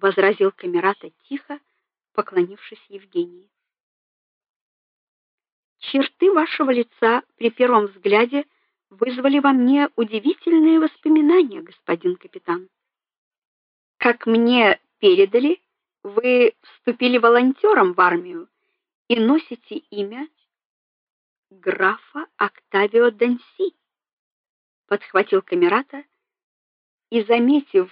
возразил камерата тихо, поклонившись Евгении. Черты вашего лица при первом взгляде вызвали во мне удивительные воспоминания, господин капитан. Как мне передали, вы вступили волонтером в армию и носите имя графа Октавио Данси. Подхватил камерата и заметив,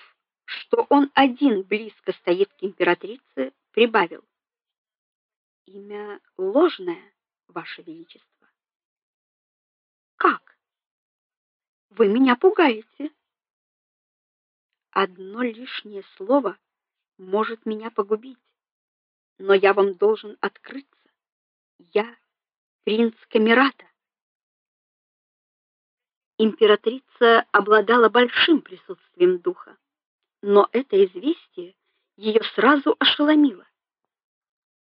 что он один близко стоит к императрице, прибавил: Имя ложное, ваше величество. Как? Вы меня пугаете. Одно лишнее слово может меня погубить. Но я вам должен открыться. Я принц Камерата. Императрица обладала большим присутствием духа, но это известие ее сразу ошеломило.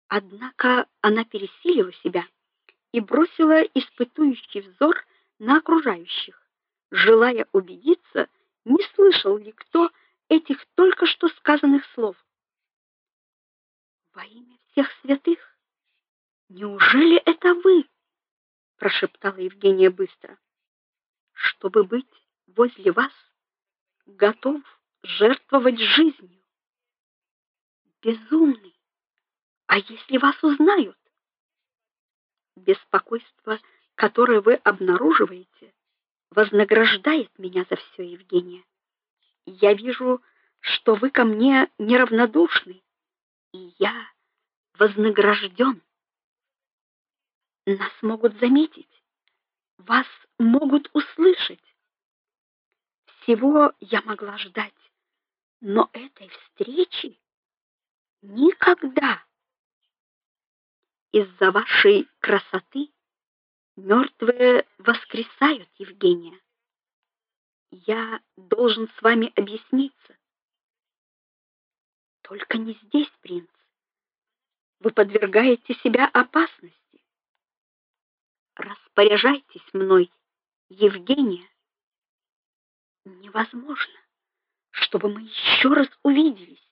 Однако она пересилила себя и бросила испытующий взор на окружающих, желая убедиться, не слышал ли кто этих только что сказанных слов. Во имя всех святых, неужели это вы? прошептала Евгения быстро. Чтобы быть возле вас, готов жертвовать жизнью. Безумный. А если вас узнают? Беспокойство, которое вы обнаруживаете, вознаграждает меня за все, Евгения. Я вижу, что вы ко мне неравнодушны, и я вознагражден. Нас могут заметить, вас могут услышать. Всего я могла ждать, но этой встречи никогда. Из-за вашей красоты мертвые воскресают, Евгения я должен с вами объясниться. Только не здесь, принц. Вы подвергаете себя опасности. Распоряжайтесь мной, Евгения. Невозможно, чтобы мы еще раз увиделись.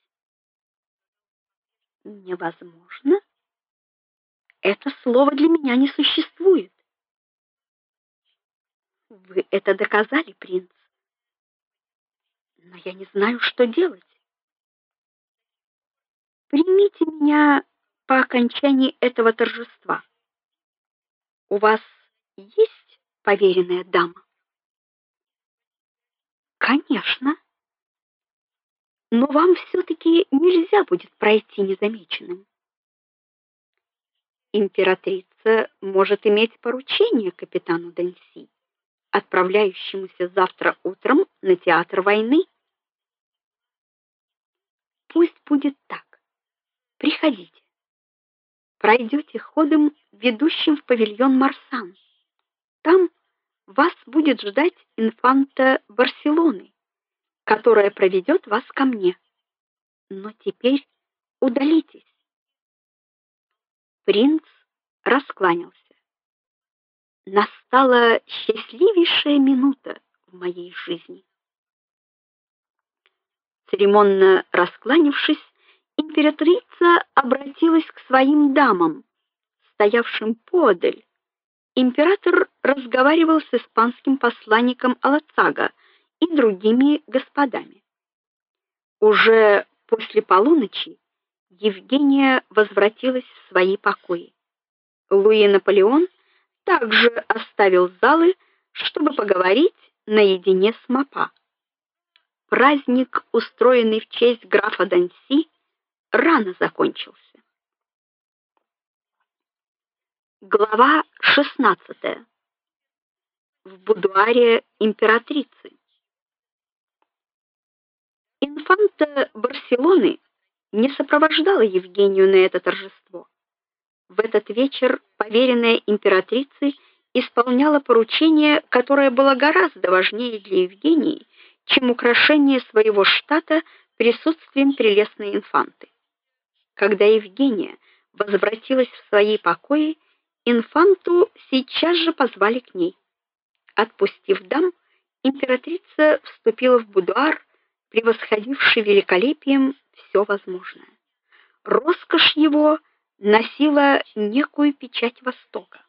Невозможно? Это слово для меня не существует. Вы это доказали, принц но я не знаю, что делать. Примите меня по окончании этого торжества. У вас есть поверенная дама? Конечно. Но вам все таки нельзя будет пройти незамеченным. Императрица может иметь поручение капитану Денси, отправляющемуся завтра утром на театр войны. Пусть будет так. Приходите. Пройдете ходом, ведущим в павильон Марсан. Там вас будет ждать инфанта Барселоны, которая проведет вас ко мне. Но теперь удалитесь. Принц раскланялся. Настала счастливейшая минута в моей жизни. Церемонно раскланившись, императрица обратилась к своим дамам, стоявшим подаль. Император разговаривал с испанским посланником Алацага и другими господами. Уже после полуночи Евгения возвратилась в свои покои. Луи Наполеон также оставил залы, чтобы поговорить наедине с Мапа. Праздник, устроенный в честь графа Данси, рано закончился. Глава 16. В будуаре императрицы. Инфанта Барселоны не сопровождала Евгению на это торжество. В этот вечер поверенная императрицы исполняла поручение, которое было гораздо важнее для Евгении, чем украшение своего штата присутствием прелестной инфанты. Когда Евгения возвратилась в свои покои, инфанту сейчас же позвали к ней. Отпустив дам, императрица вступила в будуар, превосходивший великолепием все возможное. Роскошь его носила некую печать Востока.